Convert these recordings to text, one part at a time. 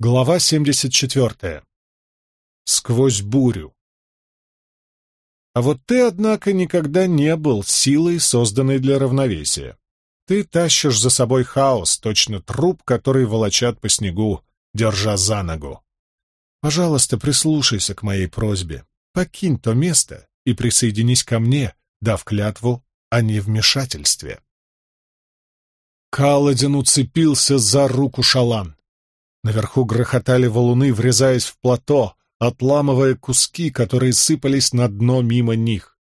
Глава 74. Сквозь бурю. А вот ты, однако, никогда не был силой, созданной для равновесия. Ты тащишь за собой хаос, точно труп, который волочат по снегу, держа за ногу. Пожалуйста, прислушайся к моей просьбе. Покинь то место и присоединись ко мне, дав клятву о невмешательстве. Каладин уцепился за руку Шалан. Наверху грохотали валуны, врезаясь в плато, отламывая куски, которые сыпались на дно мимо них.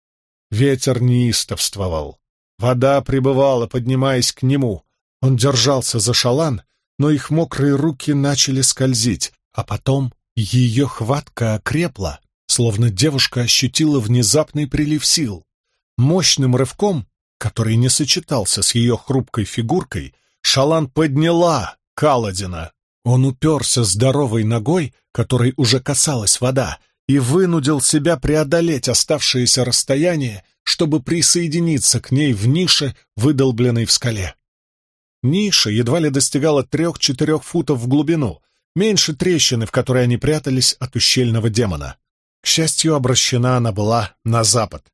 Ветер неистовствовал. Вода прибывала, поднимаясь к нему. Он держался за шалан, но их мокрые руки начали скользить, а потом ее хватка окрепла, словно девушка ощутила внезапный прилив сил. Мощным рывком, который не сочетался с ее хрупкой фигуркой, Шалан подняла Каладина, он уперся здоровой ногой, которой уже касалась вода, и вынудил себя преодолеть оставшееся расстояние, чтобы присоединиться к ней в нише, выдолбленной в скале. Ниша едва ли достигала трех-четырех футов в глубину, меньше трещины, в которой они прятались от ущельного демона. К счастью, обращена она была на запад.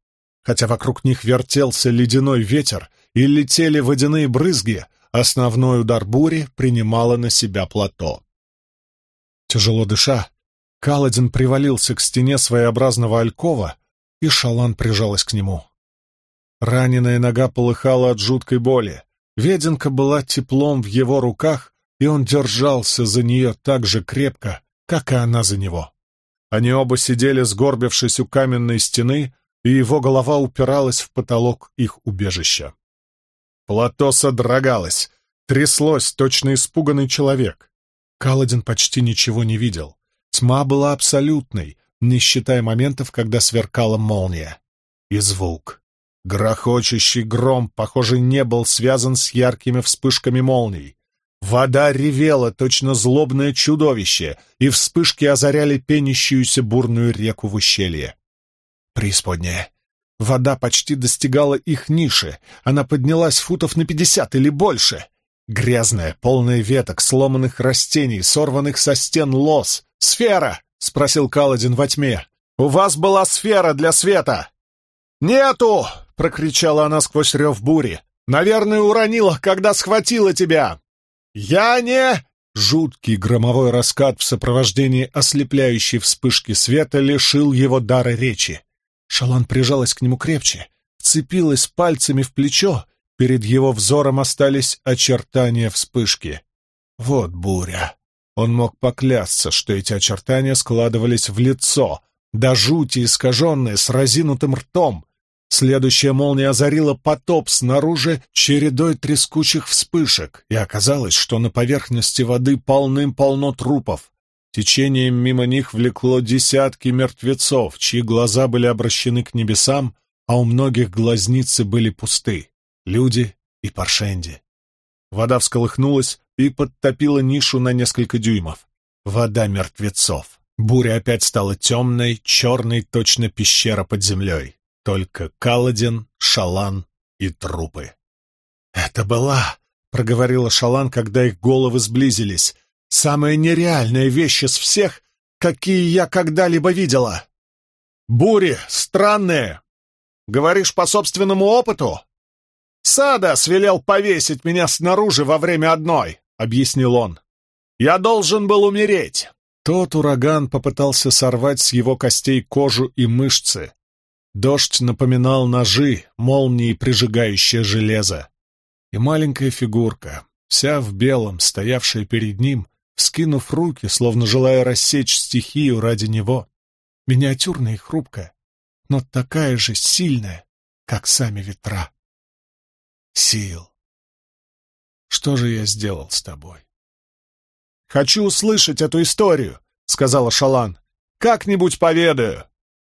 Хотя вокруг них вертелся ледяной ветер и летели водяные брызги, Основной удар бури принимало на себя плато. Тяжело дыша, Каладин привалился к стене своеобразного алькова, и Шалан прижалась к нему. Раненая нога полыхала от жуткой боли. Веденка была теплом в его руках, и он держался за нее так же крепко, как и она за него. Они оба сидели, сгорбившись у каменной стены, и его голова упиралась в потолок их убежища. Плато содрогалось, тряслось точно испуганный человек. Каладин почти ничего не видел. Тьма была абсолютной, не считая моментов, когда сверкала молния. И звук. Грохочущий гром, похоже, не был связан с яркими вспышками молний. Вода ревела, точно злобное чудовище, и вспышки озаряли пенящуюся бурную реку в ущелье. Преисподняя. Вода почти достигала их ниши. Она поднялась футов на пятьдесят или больше. Грязная, полная веток, сломанных растений, сорванных со стен лос. «Сфера!» — спросил Каладин во тьме. «У вас была сфера для света!» «Нету!» — прокричала она сквозь рев бури. «Наверное, уронила, когда схватила тебя!» «Я не...» Жуткий громовой раскат в сопровождении ослепляющей вспышки света лишил его дара речи. Шалан прижалась к нему крепче, вцепилась пальцами в плечо, перед его взором остались очертания вспышки. Вот буря. Он мог поклясться, что эти очертания складывались в лицо, до жути искаженное, с разинутым ртом. Следующая молния озарила потоп снаружи чередой трескучих вспышек, и оказалось, что на поверхности воды полным-полно трупов. Течением мимо них влекло десятки мертвецов, чьи глаза были обращены к небесам, а у многих глазницы были пусты. Люди и паршенди. Вода всколыхнулась и подтопила нишу на несколько дюймов. Вода мертвецов. Буря опять стала темной, черной, точно пещера под землей. Только Каладин, Шалан и трупы. «Это была...» — проговорила Шалан, когда их головы сблизились. Самая нереальная вещь из всех, какие я когда-либо видела. Бури странные. Говоришь по собственному опыту? Сада свелел повесить меня снаружи во время одной, — объяснил он. Я должен был умереть. Тот ураган попытался сорвать с его костей кожу и мышцы. Дождь напоминал ножи, молнии, прижигающие железо. И маленькая фигурка, вся в белом, стоявшая перед ним, вскинув руки, словно желая рассечь стихию ради него. Миниатюрная и хрупкая, но такая же сильная, как сами ветра. Сил. Что же я сделал с тобой? «Хочу услышать эту историю», — сказала Шалан. «Как-нибудь поведаю».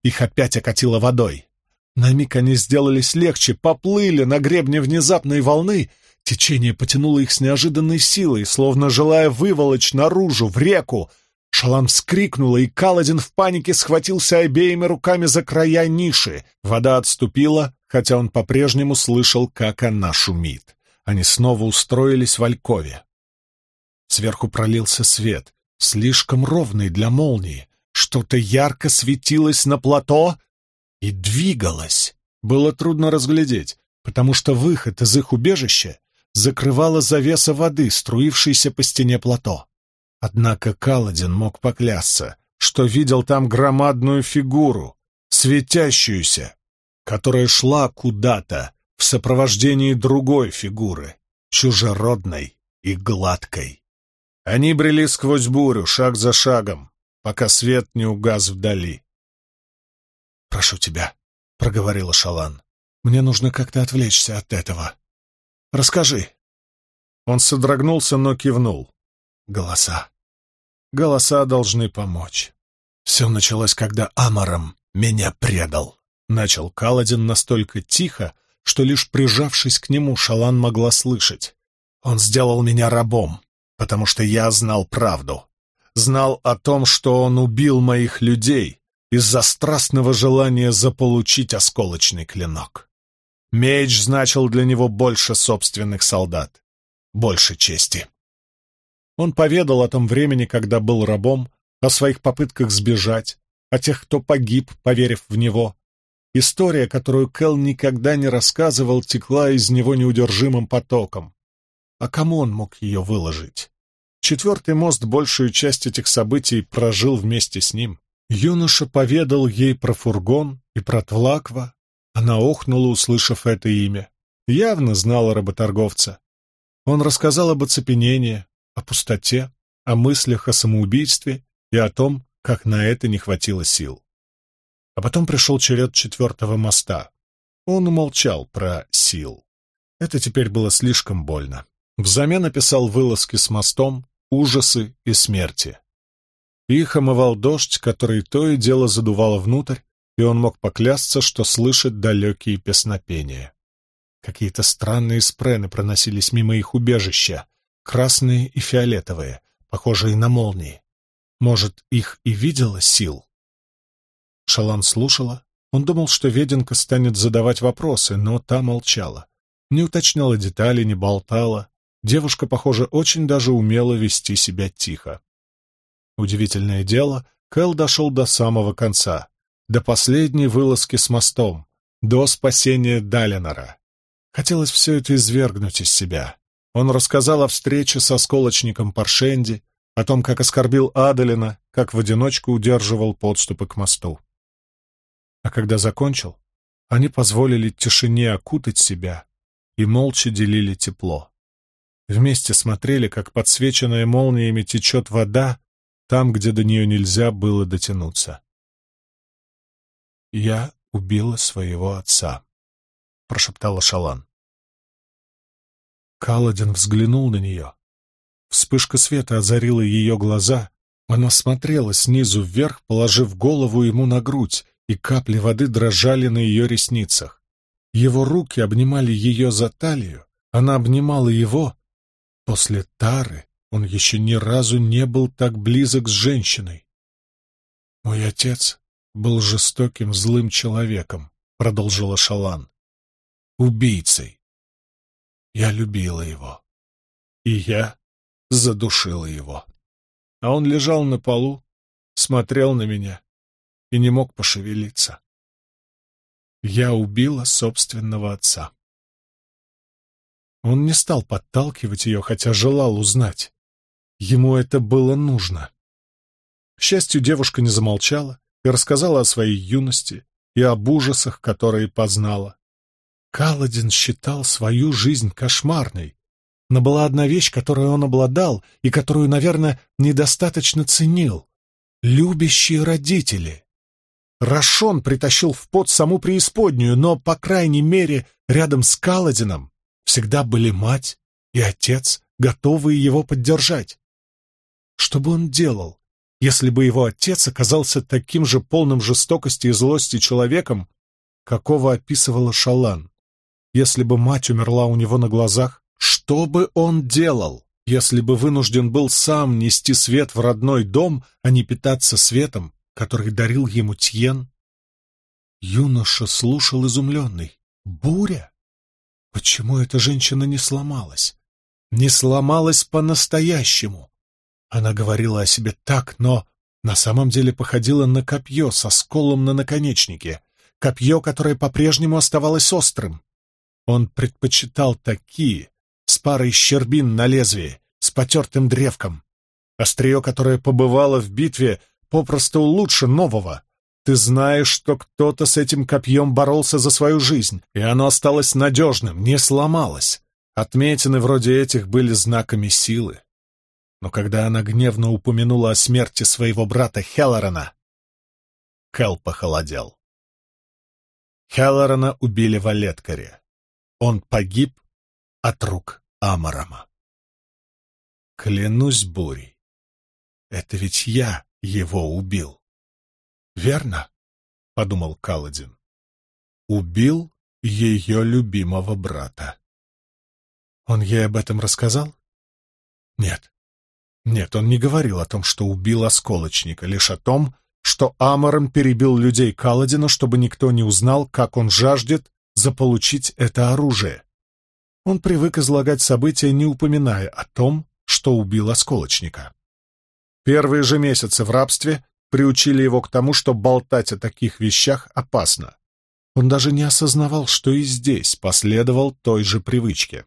Их опять окатило водой. На миг они сделались легче, поплыли на гребне внезапной волны Течение потянуло их с неожиданной силой, словно желая выволочь наружу, в реку. Шалам вскрикнула, и Каладин в панике схватился обеими руками за края ниши. Вода отступила, хотя он по-прежнему слышал, как она шумит. Они снова устроились в Алькове. Сверху пролился свет, слишком ровный для молнии. Что-то ярко светилось на плато и двигалось. Было трудно разглядеть, потому что выход из их убежища закрывала завеса воды, струившейся по стене плато. Однако Каладин мог поклясться, что видел там громадную фигуру, светящуюся, которая шла куда-то в сопровождении другой фигуры, чужеродной и гладкой. Они брели сквозь бурю, шаг за шагом, пока свет не угас вдали. «Прошу тебя», — проговорила Шалан, — «мне нужно как-то отвлечься от этого. Расскажи». Он содрогнулся, но кивнул. Голоса. Голоса должны помочь. Все началось, когда Амаром меня предал. Начал Каладин настолько тихо, что лишь прижавшись к нему, Шалан могла слышать. Он сделал меня рабом, потому что я знал правду. Знал о том, что он убил моих людей из-за страстного желания заполучить осколочный клинок. Меч значил для него больше собственных солдат, больше чести. Он поведал о том времени, когда был рабом, о своих попытках сбежать, о тех, кто погиб, поверив в него. История, которую Кэл никогда не рассказывал, текла из него неудержимым потоком. А кому он мог ее выложить? Четвертый мост большую часть этих событий прожил вместе с ним. Юноша поведал ей про фургон и про Твлаква. Она охнула, услышав это имя. Явно знала работорговца. Он рассказал об оцепенении, о пустоте, о мыслях о самоубийстве и о том, как на это не хватило сил. А потом пришел черед четвертого моста. Он умолчал про сил. Это теперь было слишком больно. Взамен описал вылазки с мостом, ужасы и смерти. Их омывал дождь, который то и дело задувало внутрь, и он мог поклясться, что слышит далекие песнопения. Какие-то странные спрены проносились мимо их убежища, красные и фиолетовые, похожие на молнии. Может, их и видела сил? Шалан слушала. Он думал, что Веденка станет задавать вопросы, но та молчала. Не уточняла детали, не болтала. Девушка, похоже, очень даже умела вести себя тихо. Удивительное дело, Кэл дошел до самого конца, до последней вылазки с мостом, до спасения Далинора. Хотелось все это извергнуть из себя. Он рассказал о встрече со сколочником Паршенди, о том, как оскорбил Адалина, как в одиночку удерживал подступы к мосту. А когда закончил, они позволили тишине окутать себя и молча делили тепло. Вместе смотрели, как подсвеченная молниями течет вода там, где до нее нельзя было дотянуться. «Я убила своего отца», — прошептала Шалан. Каладин взглянул на нее. Вспышка света озарила ее глаза. Она смотрела снизу вверх, положив голову ему на грудь, и капли воды дрожали на ее ресницах. Его руки обнимали ее за талию, она обнимала его. После Тары он еще ни разу не был так близок с женщиной. «Мой отец был жестоким, злым человеком», — продолжила Шалан. «Убийцей. Я любила его. И я задушила его. А он лежал на полу, смотрел на меня и не мог пошевелиться. Я убила собственного отца. Он не стал подталкивать ее, хотя желал узнать. Ему это было нужно. К счастью, девушка не замолчала и рассказала о своей юности и об ужасах, которые познала. Каладин считал свою жизнь кошмарной, но была одна вещь, которой он обладал и которую, наверное, недостаточно ценил — любящие родители. Рашон притащил в пот саму преисподнюю, но, по крайней мере, рядом с Каладином всегда были мать и отец, готовые его поддержать. Что бы он делал, если бы его отец оказался таким же полным жестокости и злости человеком, какого описывала Шалан? если бы мать умерла у него на глазах? Что бы он делал, если бы вынужден был сам нести свет в родной дом, а не питаться светом, который дарил ему Тьен? Юноша слушал изумленный. Буря? Почему эта женщина не сломалась? Не сломалась по-настоящему? Она говорила о себе так, но на самом деле походила на копье со сколом на наконечнике, копье, которое по-прежнему оставалось острым. Он предпочитал такие, с парой щербин на лезвии, с потертым древком. Острие, которое побывало в битве, попросту лучше нового. Ты знаешь, что кто-то с этим копьем боролся за свою жизнь, и оно осталось надежным, не сломалось. Отметины вроде этих были знаками силы. Но когда она гневно упомянула о смерти своего брата Хеллорана, Хелл похолодел. Хеллорана убили в Олеткаре. Он погиб от рук Амарама. Клянусь бурей, это ведь я его убил. Верно? — подумал Каладин. Убил ее любимого брата. Он ей об этом рассказал? Нет. Нет, он не говорил о том, что убил осколочника, лишь о том, что Амором перебил людей Каладина, чтобы никто не узнал, как он жаждет заполучить это оружие. Он привык излагать события, не упоминая о том, что убил осколочника. Первые же месяцы в рабстве приучили его к тому, что болтать о таких вещах опасно. Он даже не осознавал, что и здесь последовал той же привычке.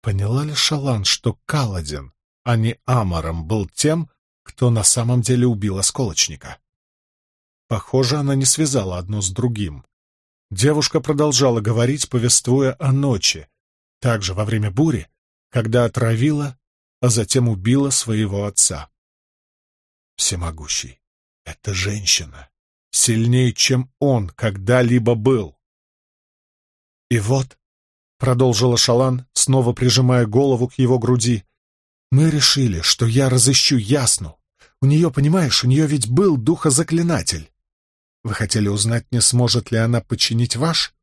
Поняла ли Шалан, что Каладин, а не Амаром, был тем, кто на самом деле убил осколочника? Похоже, она не связала одно с другим. Девушка продолжала говорить, повествуя о ночи, также во время бури, когда отравила, а затем убила своего отца всемогущий. Это женщина, сильнее, чем он когда-либо был. И вот, — продолжила Шалан, снова прижимая голову к его груди, — мы решили, что я разыщу Ясну. У нее, понимаешь, у нее ведь был духозаклинатель. Вы хотели узнать, не сможет ли она починить ваш?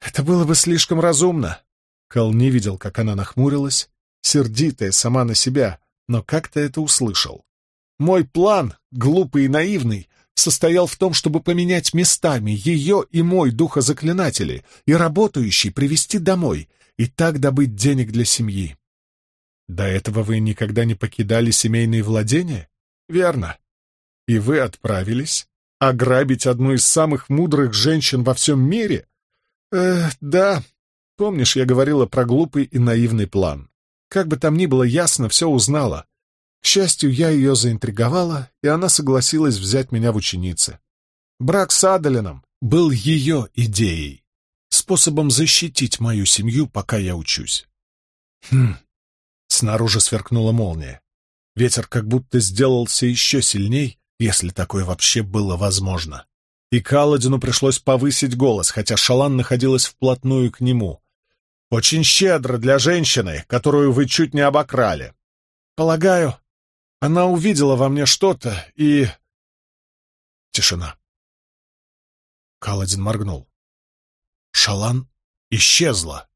Это было бы слишком разумно. Кал не видел, как она нахмурилась, сердитая сама на себя, но как-то это услышал. Мой план, глупый и наивный, состоял в том, чтобы поменять местами ее и мой духозаклинатели и работающий привести домой и так добыть денег для семьи. До этого вы никогда не покидали семейные владения? Верно. И вы отправились ограбить одну из самых мудрых женщин во всем мире? Э, да. Помнишь, я говорила про глупый и наивный план? Как бы там ни было, ясно все узнала. К счастью, я ее заинтриговала, и она согласилась взять меня в ученицы. Брак с Адалином был ее идеей, способом защитить мою семью, пока я учусь. Хм. Снаружи сверкнула молния. Ветер как будто сделался еще сильней, если такое вообще было возможно. И Каладину пришлось повысить голос, хотя Шалан находилась вплотную к нему. «Очень щедро для женщины, которую вы чуть не обокрали. Полагаю, она увидела во мне что-то и... Тишина. Каладин моргнул. Шалан исчезла.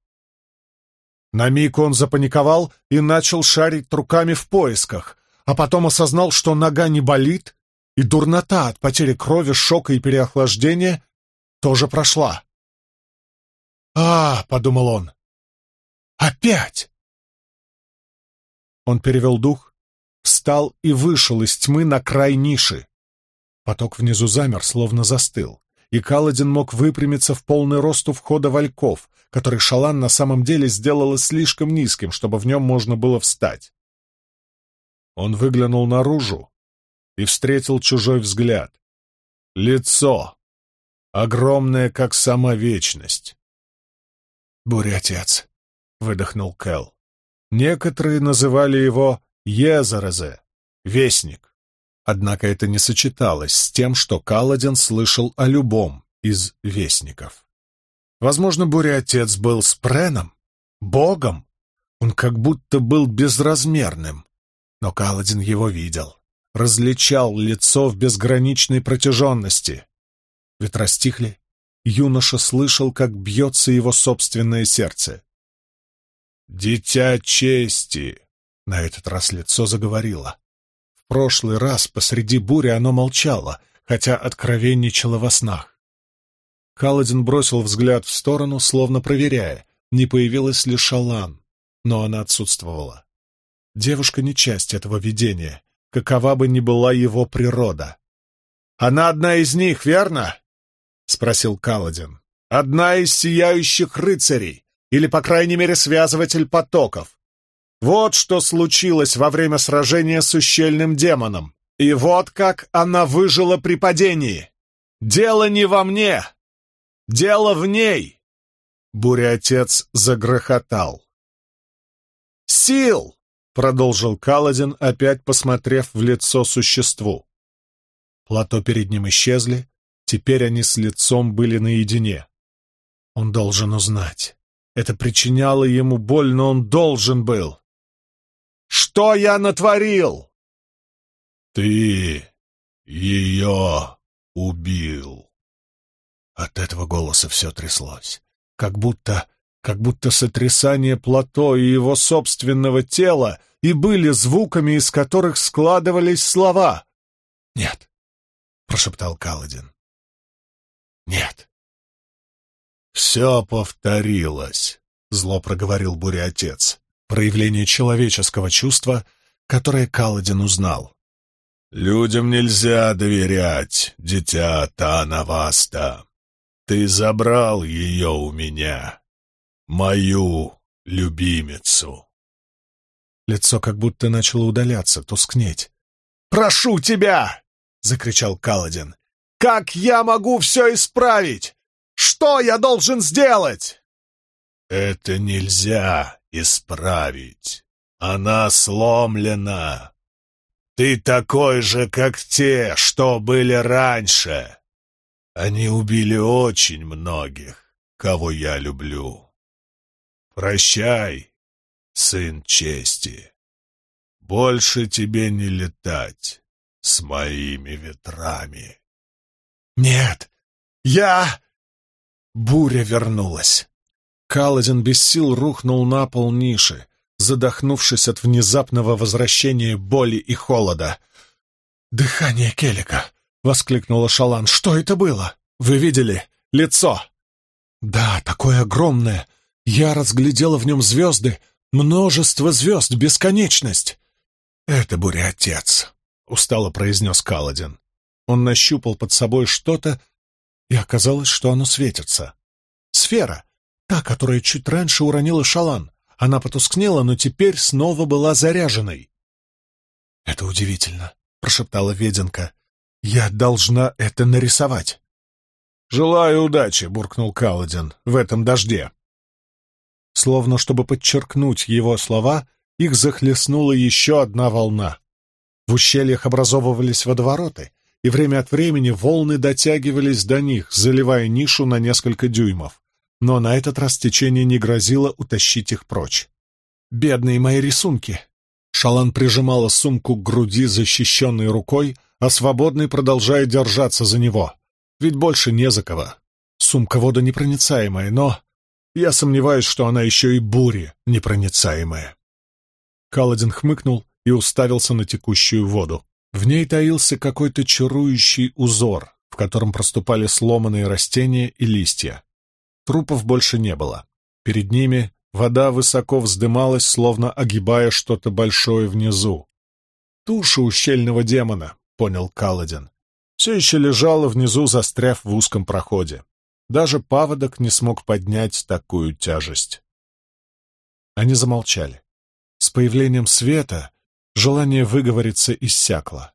На миг он запаниковал и начал шарить руками в поисках, а потом осознал, что нога не болит, и дурнота от потери крови, шока и переохлаждения тоже прошла. «А, — подумал он, — опять!» Он перевел дух встал и вышел из тьмы на край ниши. Поток внизу замер, словно застыл, и Каладин мог выпрямиться в полный рост у входа вальков, который Шалан на самом деле сделала слишком низким, чтобы в нем можно было встать. Он выглянул наружу и встретил чужой взгляд. Лицо, огромное, как сама вечность. «Буря-отец», — выдохнул Кэл. Некоторые называли его Езарезе, вестник. Однако это не сочеталось с тем, что Каладин слышал о любом из вестников. Возможно, Буря-отец был спреном, богом. Он как будто был безразмерным. Но Каладин его видел, различал лицо в безграничной протяженности. Ветра стихли, юноша слышал, как бьется его собственное сердце. «Дитя чести!» На этот раз лицо заговорило. В прошлый раз посреди бури оно молчало, хотя откровенничало во снах. Каладин бросил взгляд в сторону, словно проверяя, не появилась ли Шалан, но она отсутствовала. Девушка не часть этого видения, какова бы ни была его природа. «Она одна из них, верно?» — спросил Каладин. «Одна из сияющих рыцарей, или, по крайней мере, связыватель потоков. Вот что случилось во время сражения с ущельным демоном. И вот как она выжила при падении. Дело не во мне, дело в ней!» Буря-отец загрохотал. «Сил!» — продолжил Каладин, опять посмотрев в лицо существу. Плато перед ним исчезли, теперь они с лицом были наедине. Он должен узнать. Это причиняло ему боль, но он должен был. «Что я натворил?» «Ты ее убил». От этого голоса все тряслось, как будто, как будто сотрясание плато и его собственного тела и были звуками, из которых складывались слова. «Нет», — прошептал Каладин. «Нет». «Все повторилось», — зло проговорил Буря-отец, проявление человеческого чувства, которое Каладин узнал. «Людям нельзя доверять, дитя Танаваста. Ты забрал ее у меня, мою любимицу». Лицо как будто начало удаляться, тускнеть. «Прошу тебя!» — закричал Каладин. «Как я могу все исправить? Что я должен сделать?» «Это нельзя исправить. Она сломлена. Ты такой же, как те, что были раньше. Они убили очень многих, кого я люблю. Прощай, сын чести. Больше тебе не летать с моими ветрами. Нет, я... Буря вернулась. Каладин без сил рухнул на пол ниши задохнувшись от внезапного возвращения боли и холода. «Дыхание Келика!» — воскликнула Шалан. «Что это было? Вы видели? Лицо!» «Да, такое огромное! Я разглядела в нем звезды, множество звезд, бесконечность!» «Это буря-отец!» — устало произнес Каладин. Он нащупал под собой что-то, и оказалось, что оно светится. Сфера, та, которая чуть раньше уронила Шалан. Она потускнела, но теперь снова была заряженной. «Это удивительно», — прошептала Веденка. «Я должна это нарисовать». «Желаю удачи», — буркнул Каладин, — «в этом дожде». Словно чтобы подчеркнуть его слова, их захлестнула еще одна волна. В ущельях образовывались водовороты, и время от времени волны дотягивались до них, заливая нишу на несколько дюймов но на этот раз течение не грозило утащить их прочь. «Бедные мои рисунки!» Шалан прижимала сумку к груди, защищенной рукой, а свободный продолжая держаться за него. Ведь больше не за кого. Сумка водонепроницаемая, но... Я сомневаюсь, что она еще и бури непроницаемая. Каладин хмыкнул и уставился на текущую воду. В ней таился какой-то чарующий узор, в котором проступали сломанные растения и листья. Трупов больше не было. Перед ними вода высоко вздымалась, словно огибая что-то большое внизу. «Туша ущельного демона», — понял Каладин. Все еще лежала внизу, застряв в узком проходе. Даже паводок не смог поднять такую тяжесть. Они замолчали. С появлением света желание выговориться иссякло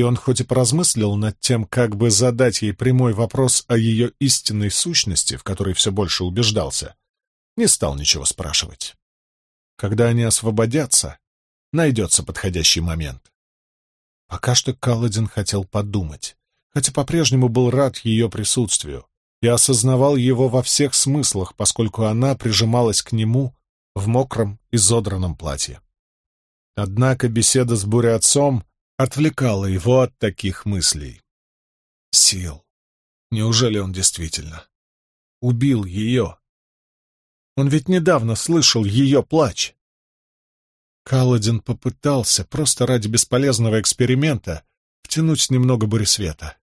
и он хоть и поразмыслил над тем, как бы задать ей прямой вопрос о ее истинной сущности, в которой все больше убеждался, не стал ничего спрашивать. Когда они освободятся, найдется подходящий момент. Пока что Каладин хотел подумать, хотя по-прежнему был рад ее присутствию и осознавал его во всех смыслах, поскольку она прижималась к нему в мокром, изодранном платье. Однако беседа с буря-отцом отвлекало его от таких мыслей. Сил. Неужели он действительно убил ее? Он ведь недавно слышал ее плач. Каладин попытался, просто ради бесполезного эксперимента, втянуть немного буресвета.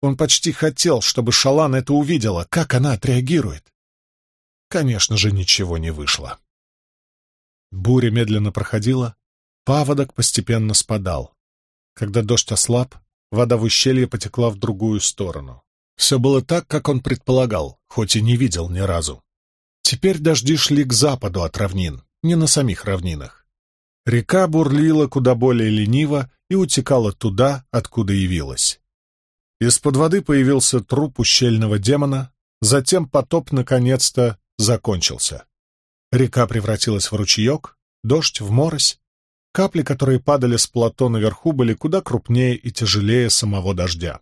Он почти хотел, чтобы Шалан это увидела, как она отреагирует. Конечно же, ничего не вышло. Буря медленно проходила, Паводок постепенно спадал. Когда дождь ослаб, вода в ущелье потекла в другую сторону. Все было так, как он предполагал, хоть и не видел ни разу. Теперь дожди шли к западу от равнин, не на самих равнинах. Река бурлила куда более лениво и утекала туда, откуда явилась. Из-под воды появился труп ущельного демона, затем потоп наконец-то закончился. Река превратилась в ручеек, дождь в морось. Капли, которые падали с плато наверху, были куда крупнее и тяжелее самого дождя.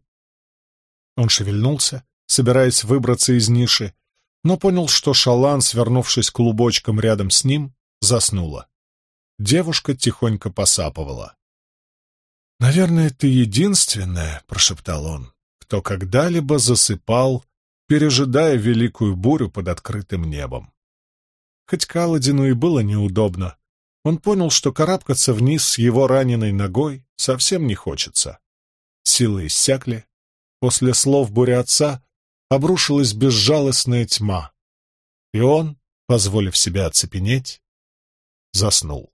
Он шевельнулся, собираясь выбраться из ниши, но понял, что шалан, свернувшись клубочком рядом с ним, заснула. Девушка тихонько посапывала. «Наверное, ты единственная», — прошептал он, — «кто когда-либо засыпал, пережидая великую бурю под открытым небом». Хоть Каладину и было неудобно, он понял, что карабкаться вниз с его раненой ногой совсем не хочется. Силы иссякли. После слов бури отца обрушилась безжалостная тьма, и он, позволив себе оцепенеть, заснул.